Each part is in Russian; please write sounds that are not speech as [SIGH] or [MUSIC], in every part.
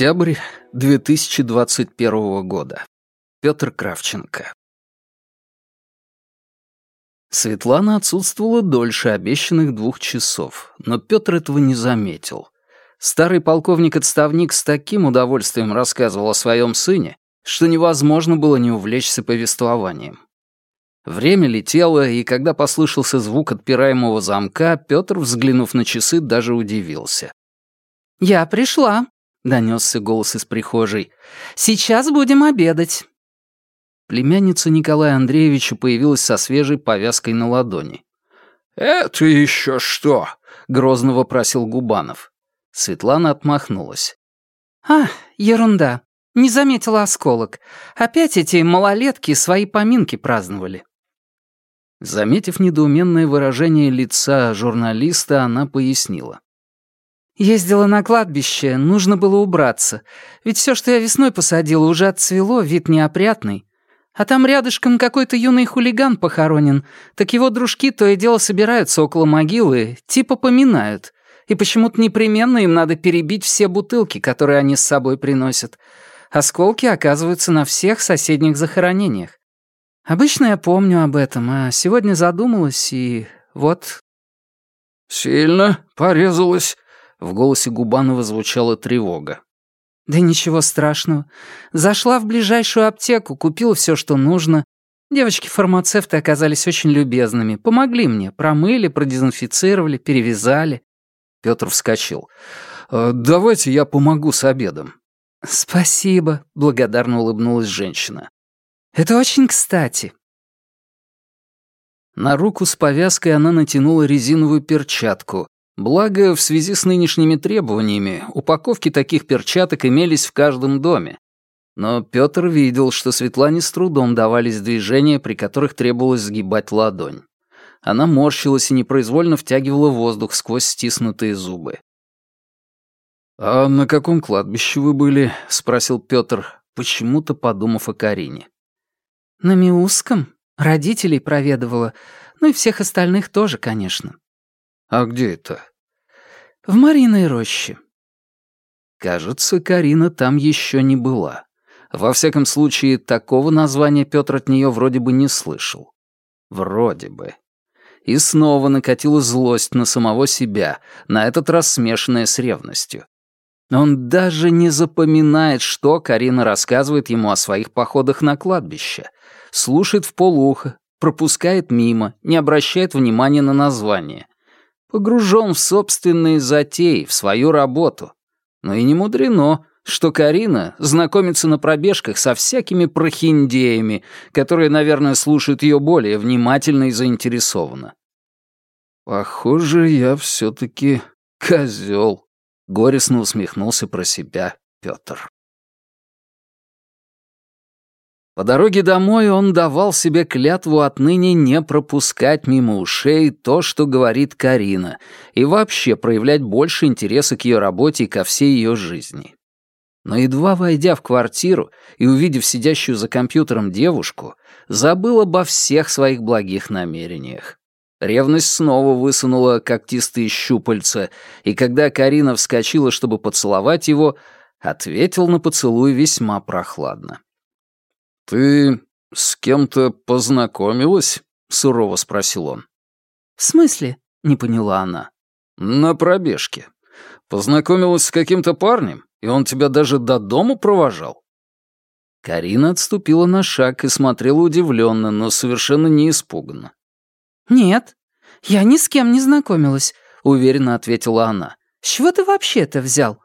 Октябрь 2021 года. Петр Кравченко. Светлана отсутствовала дольше обещанных двух часов, но Петр этого не заметил. Старый полковник-отставник с таким удовольствием рассказывал о своем сыне, что невозможно было не увлечься повествованием. Время летело, и когда послышался звук отпираемого замка, Петр, взглянув на часы, даже удивился. «Я пришла», — донесся голос из прихожей. «Сейчас будем обедать». Племянница Николая Андреевича появилась со свежей повязкой на ладони. «Это еще что?» — грозно вопросил Губанов. Светлана отмахнулась. «А, ерунда. Не заметила осколок. Опять эти малолетки свои поминки праздновали». Заметив недоуменное выражение лица журналиста, она пояснила. Ездила на кладбище, нужно было убраться. Ведь все, что я весной посадила, уже отцвело, вид неопрятный. А там рядышком какой-то юный хулиган похоронен, так его дружки то и дело собираются около могилы, типа поминают. И почему-то непременно им надо перебить все бутылки, которые они с собой приносят. Осколки оказываются на всех соседних захоронениях. Обычно я помню об этом, а сегодня задумалась и вот... «Сильно порезалась?» В голосе Губанова звучала тревога. «Да ничего страшного. Зашла в ближайшую аптеку, купила все, что нужно. Девочки-фармацевты оказались очень любезными. Помогли мне. Промыли, продезинфицировали, перевязали». Петр вскочил. «Э, «Давайте я помогу с обедом». «Спасибо», — благодарно улыбнулась женщина. «Это очень кстати». На руку с повязкой она натянула резиновую перчатку, Благо, в связи с нынешними требованиями, упаковки таких перчаток имелись в каждом доме. Но Пётр видел, что Светлане с трудом давались движения, при которых требовалось сгибать ладонь. Она морщилась и непроизвольно втягивала воздух сквозь стиснутые зубы. «А на каком кладбище вы были?» — спросил Пётр, почему-то подумав о Карине. «На Миусском. Родителей проведывала. Ну и всех остальных тоже, конечно». «А где это?» В Мариной роще». Кажется, Карина там еще не была. Во всяком случае, такого названия Петр от нее вроде бы не слышал. Вроде бы. И снова накатила злость на самого себя, на этот раз смешанная с ревностью. Он даже не запоминает, что Карина рассказывает ему о своих походах на кладбище. Слушает в полухо, пропускает мимо, не обращает внимания на название погружен в собственные затеи, в свою работу. Но и не мудрено, что Карина знакомится на пробежках со всякими прохиндеями, которые, наверное, слушают ее более внимательно и заинтересованно. «Похоже, я все-таки козел», — горестно усмехнулся про себя Петр. По дороге домой он давал себе клятву отныне не пропускать мимо ушей то, что говорит Карина, и вообще проявлять больше интереса к ее работе и ко всей ее жизни. Но едва войдя в квартиру и увидев сидящую за компьютером девушку, забыл обо всех своих благих намерениях. Ревность снова высунула когтистые щупальца, и когда Карина вскочила, чтобы поцеловать его, ответил на поцелуй весьма прохладно. «Ты с кем-то познакомилась?» — сурово спросил он. «В смысле?» — не поняла она. «На пробежке. Познакомилась с каким-то парнем, и он тебя даже до дома провожал?» Карина отступила на шаг и смотрела удивленно, но совершенно не испуганно. «Нет, я ни с кем не знакомилась», — уверенно ответила она. «С чего ты вообще это взял?»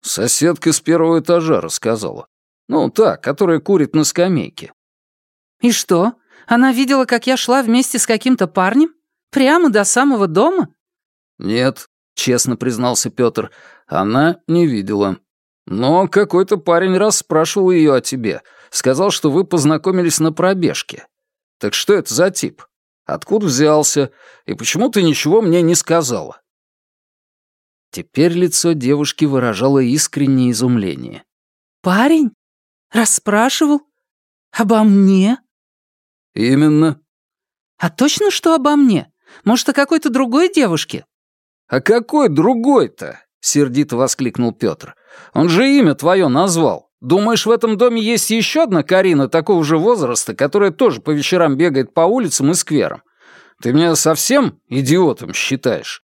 Соседка с первого этажа рассказала. Ну, та, которая курит на скамейке». «И что? Она видела, как я шла вместе с каким-то парнем? Прямо до самого дома?» «Нет», — честно признался Пётр, — «она не видела. Но какой-то парень раз спрашивал ее о тебе. Сказал, что вы познакомились на пробежке. Так что это за тип? Откуда взялся? И почему ты ничего мне не сказала?» Теперь лицо девушки выражало искреннее изумление. «Парень? Расспрашивал? Обо мне? Именно. А точно, что обо мне? Может, о какой-то другой девушке? А какой другой-то? сердито воскликнул Петр. «Он же имя твое назвал. Думаешь, в этом доме есть еще одна Карина такого же возраста, которая тоже по вечерам бегает по улицам и скверам? Ты меня совсем идиотом считаешь?»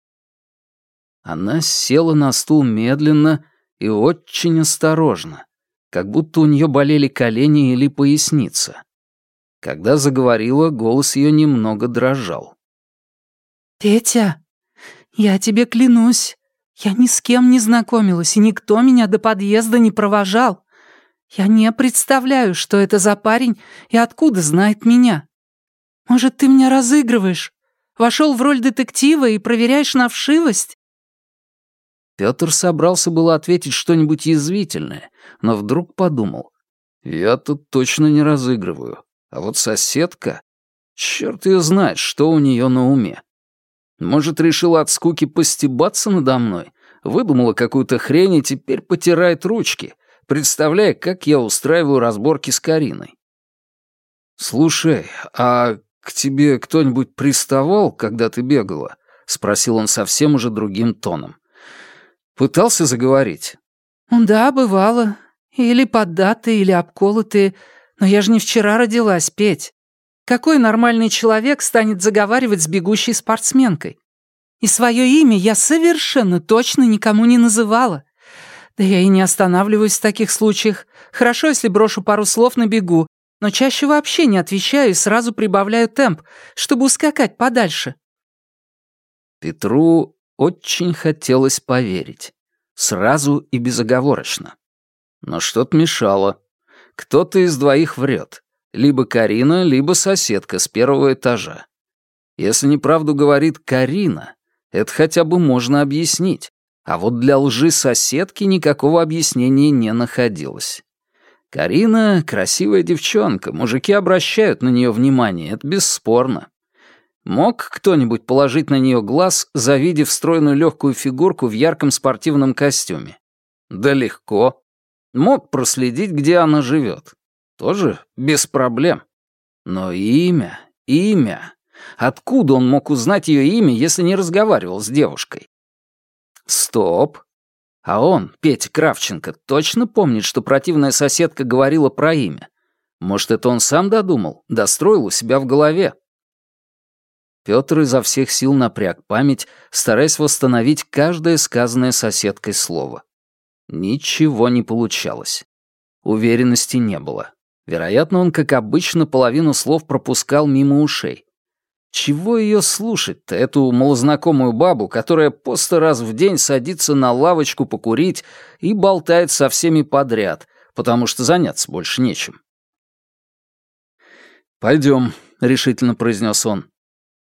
Она села на стул медленно и очень осторожно, как будто у нее болели колени или поясница. Когда заговорила, голос ее немного дрожал. «Петя, я тебе клянусь, я ни с кем не знакомилась, и никто меня до подъезда не провожал. Я не представляю, что это за парень и откуда знает меня. Может, ты меня разыгрываешь? Вошел в роль детектива и проверяешь на вшивость?» Петр собрался было ответить что-нибудь язвительное, но вдруг подумал. «Я тут точно не разыгрываю. А вот соседка... Черт ее знает, что у нее на уме. Может, решила от скуки постебаться надо мной? Выдумала какую-то хрень и теперь потирает ручки, представляя, как я устраиваю разборки с Кариной. «Слушай, а к тебе кто-нибудь приставал, когда ты бегала?» — спросил он совсем уже другим тоном. «Пытался заговорить?» «Да, бывало. Или поддатые, или обколотые. Но я же не вчера родилась, Петь. Какой нормальный человек станет заговаривать с бегущей спортсменкой? И свое имя я совершенно точно никому не называла. Да я и не останавливаюсь в таких случаях. Хорошо, если брошу пару слов на бегу, но чаще вообще не отвечаю и сразу прибавляю темп, чтобы ускакать подальше. Петру очень хотелось поверить. Сразу и безоговорочно. Но что-то мешало. Кто-то из двоих врет. Либо Карина, либо соседка с первого этажа. Если неправду говорит Карина, это хотя бы можно объяснить. А вот для лжи соседки никакого объяснения не находилось. Карина — красивая девчонка, мужики обращают на нее внимание, это бесспорно. Мог кто-нибудь положить на нее глаз, завидев стройную легкую фигурку в ярком спортивном костюме? Да легко. Мог проследить, где она живет. Тоже без проблем. Но имя, имя. Откуда он мог узнать ее имя, если не разговаривал с девушкой? Стоп. А он, Петя Кравченко, точно помнит, что противная соседка говорила про имя? Может, это он сам додумал, достроил у себя в голове? Петр изо всех сил напряг память, стараясь восстановить каждое сказанное соседкой слово. Ничего не получалось. Уверенности не было. Вероятно, он, как обычно, половину слов пропускал мимо ушей. Чего ее слушать-то, эту малознакомую бабу, которая по сто раз в день садится на лавочку покурить и болтает со всеми подряд, потому что заняться больше нечем? «Пойдем», — решительно произнес он.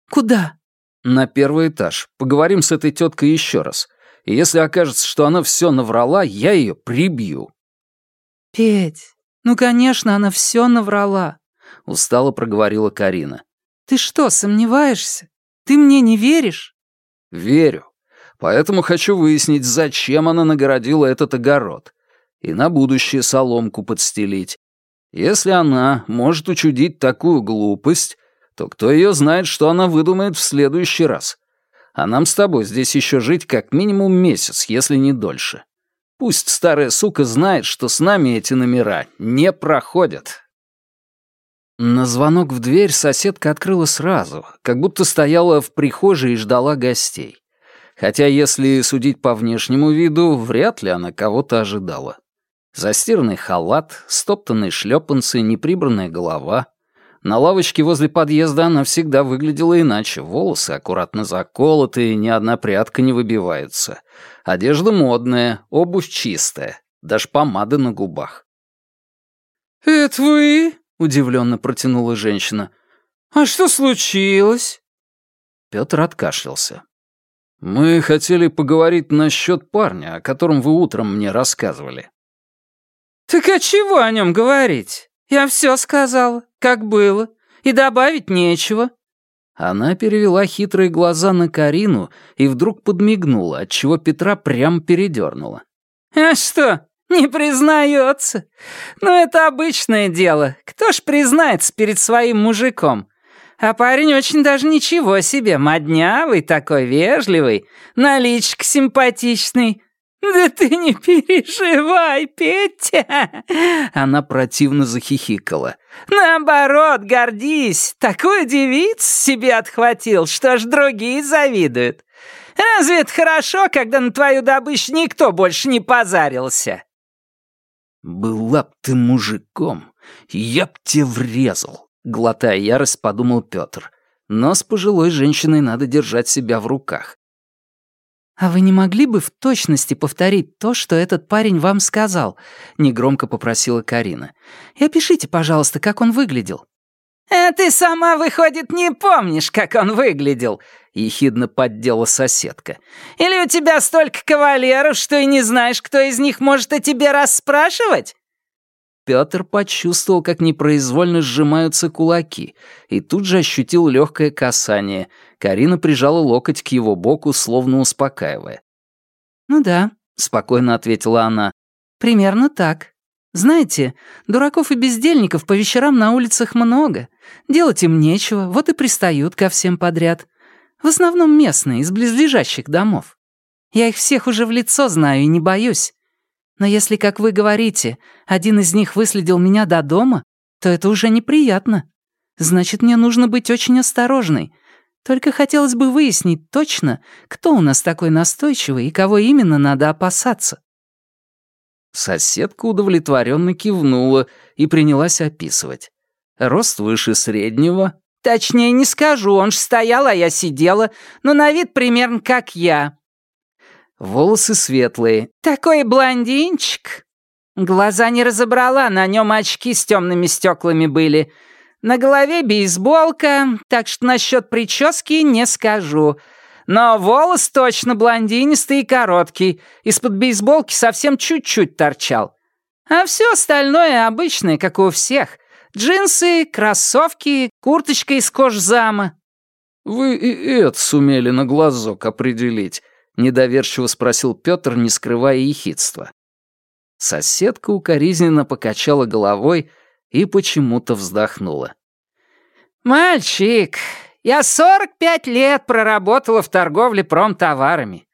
«Куда?» «На первый этаж. Поговорим с этой теткой еще раз и если окажется, что она все наврала, я ее прибью». «Петь, ну, конечно, она все наврала», — устало проговорила Карина. «Ты что, сомневаешься? Ты мне не веришь?» «Верю. Поэтому хочу выяснить, зачем она нагородила этот огород. И на будущее соломку подстелить. Если она может учудить такую глупость, то кто ее знает, что она выдумает в следующий раз. А нам с тобой здесь еще жить как минимум месяц, если не дольше. Пусть старая сука знает, что с нами эти номера не проходят. На звонок в дверь соседка открыла сразу, как будто стояла в прихожей и ждала гостей. Хотя, если судить по внешнему виду, вряд ли она кого-то ожидала. Застиранный халат, стоптанные шлепанцы, неприбранная голова — на лавочке возле подъезда она всегда выглядела иначе. Волосы аккуратно заколотые, ни одна прядка не выбивается. Одежда модная, обувь чистая, даже помада на губах. «Это вы?» — удивленно протянула женщина. «А что случилось?» Петр откашлялся. «Мы хотели поговорить насчет парня, о котором вы утром мне рассказывали». «Так а чего о нем говорить? «Я все сказала, как было, и добавить нечего». Она перевела хитрые глаза на Карину и вдруг подмигнула, отчего Петра прям передернула. «А что, не признается? Ну, это обычное дело. Кто ж признается перед своим мужиком? А парень очень даже ничего себе, моднявый такой, вежливый, наличик симпатичный. «Да ты не переживай, Петя!» Она противно захихикала. «Наоборот, гордись! Такую девицу себе отхватил, что ж другие завидуют. Разве это хорошо, когда на твою добычу никто больше не позарился?» «Была б ты мужиком, я б тебе врезал», — глотая ярость, подумал Пётр. Но с пожилой женщиной надо держать себя в руках. «А вы не могли бы в точности повторить то, что этот парень вам сказал?» — негромко попросила Карина. «И опишите, пожалуйста, как он выглядел». «А ты сама, выходит, не помнишь, как он выглядел?» — ехидно поддела соседка. «Или у тебя столько кавалеров, что и не знаешь, кто из них может о тебе расспрашивать?» Пётр почувствовал, как непроизвольно сжимаются кулаки, и тут же ощутил легкое касание. Карина прижала локоть к его боку, словно успокаивая. «Ну да», — спокойно ответила она. «Примерно так. Знаете, дураков и бездельников по вечерам на улицах много. Делать им нечего, вот и пристают ко всем подряд. В основном местные, из близлежащих домов. Я их всех уже в лицо знаю и не боюсь. Но если, как вы говорите, один из них выследил меня до дома, то это уже неприятно. Значит, мне нужно быть очень осторожной. Только хотелось бы выяснить точно, кто у нас такой настойчивый и кого именно надо опасаться». Соседка удовлетворенно кивнула и принялась описывать. Рост выше среднего. «Точнее не скажу, он ж стоял, а я сидела, но на вид примерно как я. Волосы светлые. «Такой блондинчик!» Глаза не разобрала, на нем очки с темными стеклами были. На голове бейсболка, так что насчет прически не скажу. Но волос точно блондинистый и короткий. Из-под бейсболки совсем чуть-чуть торчал. А все остальное обычное, как у всех. Джинсы, кроссовки, курточка из кожзама. «Вы и это сумели на глазок определить», Недоверчиво спросил Пётр, не скрывая ехидства. Соседка укоризненно покачала головой и почему-то вздохнула. «Мальчик, я сорок пять лет проработала в торговле промтоварами.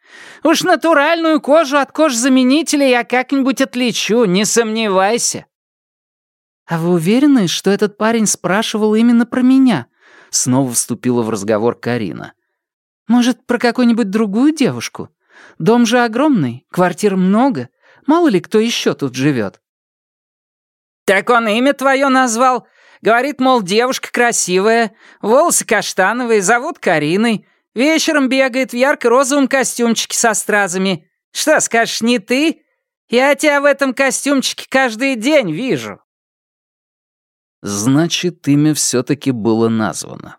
Уж натуральную кожу от кожзаменителя я как-нибудь отличу, не сомневайся». «А вы уверены, что этот парень спрашивал именно про меня?» Снова вступила в разговор Карина. Может, про какую-нибудь другую девушку? Дом же огромный, квартир много. Мало ли кто еще тут живет. «Так он имя твое назвал. Говорит, мол, девушка красивая, волосы каштановые, зовут Кариной, вечером бегает в ярко-розовом костюмчике со стразами. Что, скажешь, не ты? Я тебя в этом костюмчике каждый день вижу». Значит, имя все-таки было названо.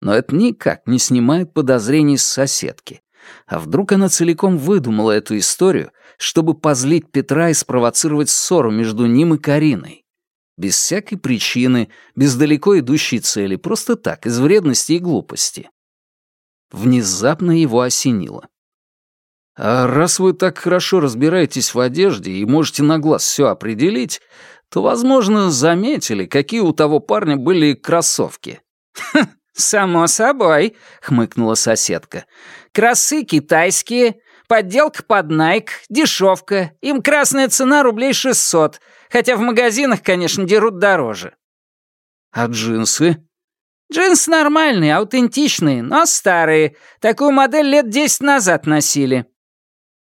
Но это никак не снимает подозрений с соседки. А вдруг она целиком выдумала эту историю, чтобы позлить Петра и спровоцировать ссору между ним и Кариной? Без всякой причины, без далеко идущей цели, просто так, из вредности и глупости. Внезапно его осенило. «А раз вы так хорошо разбираетесь в одежде и можете на глаз все определить, то, возможно, заметили, какие у того парня были кроссовки». [LAUGHS] «Само собой», — хмыкнула соседка. «Красы китайские, подделка под Найк, дешевка. Им красная цена рублей шестьсот, хотя в магазинах, конечно, дерут дороже». «А джинсы?» «Джинсы нормальные, аутентичные, но старые. Такую модель лет десять назад носили».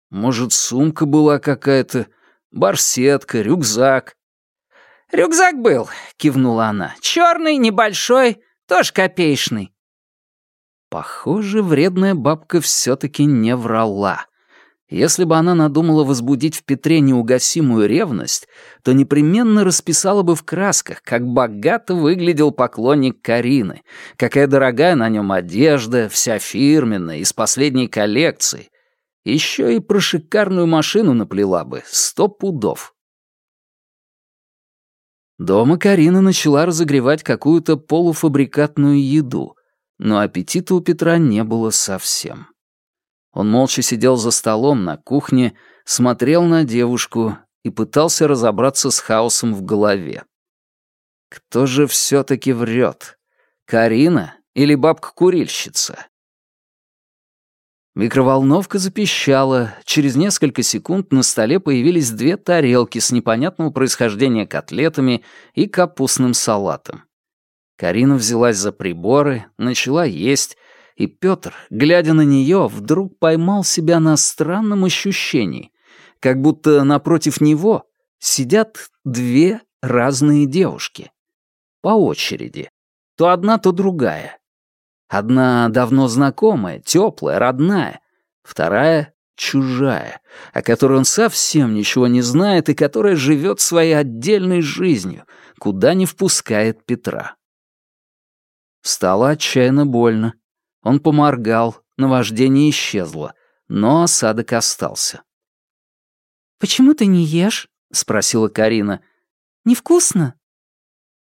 «Может, сумка была какая-то, барсетка, рюкзак?» «Рюкзак был», — кивнула она. «Черный, небольшой, тоже копеечный». Похоже, вредная бабка все-таки не врала. Если бы она надумала возбудить в Петре неугасимую ревность, то непременно расписала бы в красках, как богато выглядел поклонник Карины, какая дорогая на нем одежда, вся фирменная, из последней коллекции. Еще и про шикарную машину наплела бы, сто пудов. Дома Карина начала разогревать какую-то полуфабрикатную еду, но аппетита у Петра не было совсем. Он молча сидел за столом на кухне, смотрел на девушку и пытался разобраться с хаосом в голове. Кто же все-таки врет? Карина или бабка-курильщица? Микроволновка запищала. Через несколько секунд на столе появились две тарелки с непонятного происхождения котлетами и капустным салатом. Карина взялась за приборы, начала есть, и Пётр, глядя на неё, вдруг поймал себя на странном ощущении, как будто напротив него сидят две разные девушки. По очереди. То одна, то другая. Одна давно знакомая, теплая, родная. Вторая — чужая, о которой он совсем ничего не знает и которая живет своей отдельной жизнью, куда не впускает Петра. Стало отчаянно больно. Он поморгал, наваждение исчезло, но осадок остался. «Почему ты не ешь?» — спросила Карина. «Невкусно?»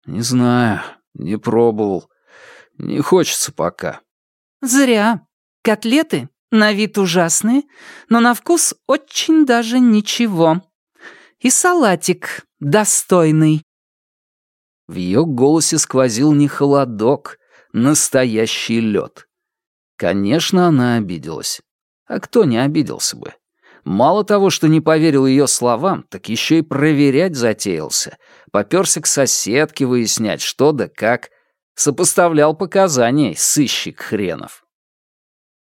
«Не знаю, не пробовал. Не хочется пока». «Зря. Котлеты на вид ужасные, но на вкус очень даже ничего. И салатик достойный». В ее голосе сквозил не холодок, настоящий лед. Конечно, она обиделась. А кто не обиделся бы? Мало того, что не поверил ее словам, так еще и проверять затеялся. Попёрся к соседке выяснять, что да как. Сопоставлял показания, сыщик хренов.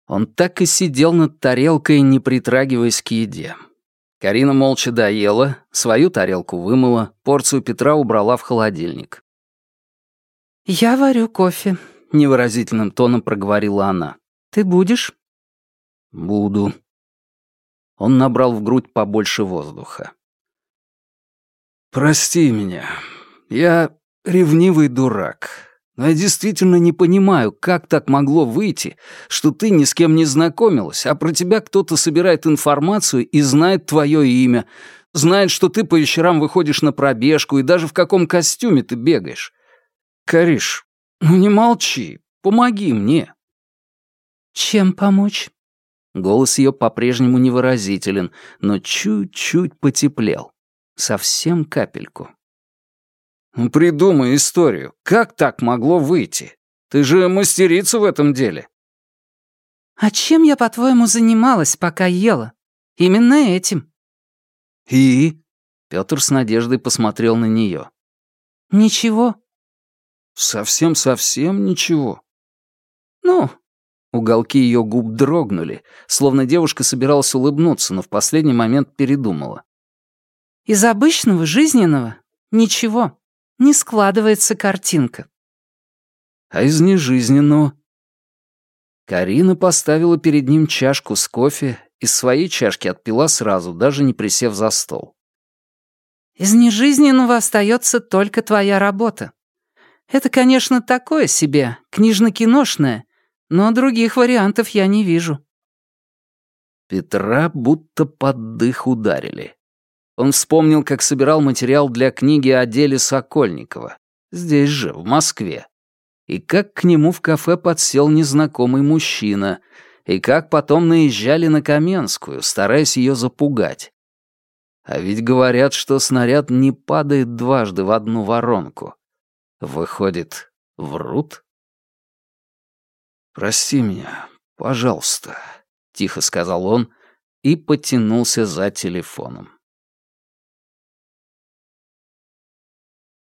Он так и сидел над тарелкой, не притрагиваясь к еде. Карина молча доела, свою тарелку вымыла, порцию Петра убрала в холодильник. «Я варю кофе», — невыразительным тоном проговорила она. «Ты будешь?» «Буду». Он набрал в грудь побольше воздуха. «Прости меня. Я ревнивый дурак. Но я действительно не понимаю, как так могло выйти, что ты ни с кем не знакомилась, а про тебя кто-то собирает информацию и знает твое имя, знает, что ты по вечерам выходишь на пробежку и даже в каком костюме ты бегаешь. Кариш, ну не молчи, помоги мне». «Чем помочь?» Голос ее по-прежнему невыразителен, но чуть-чуть потеплел. Совсем капельку. «Ну, «Придумай историю. Как так могло выйти? Ты же мастерица в этом деле». «А чем я, по-твоему, занималась, пока ела? Именно этим». «И?» Петр с надеждой посмотрел на нее. «Ничего. Совсем-совсем ничего. Ну, Уголки ее губ дрогнули, словно девушка собиралась улыбнуться, но в последний момент передумала. Из обычного, жизненного ничего. Не складывается картинка. А из нежизненного? Карина поставила перед ним чашку с кофе, из своей чашки отпила сразу, даже не присев за стол. Из нежизненного остается только твоя работа. Это, конечно, такое себе, книжно-киношное, но других вариантов я не вижу». Петра будто под дых ударили. Он вспомнил, как собирал материал для книги о деле Сокольникова. Здесь же, в Москве. И как к нему в кафе подсел незнакомый мужчина, и как потом наезжали на Каменскую, стараясь ее запугать. А ведь говорят, что снаряд не падает дважды в одну воронку. Выходит, врут? «Прости меня, пожалуйста», — тихо сказал он и потянулся за телефоном.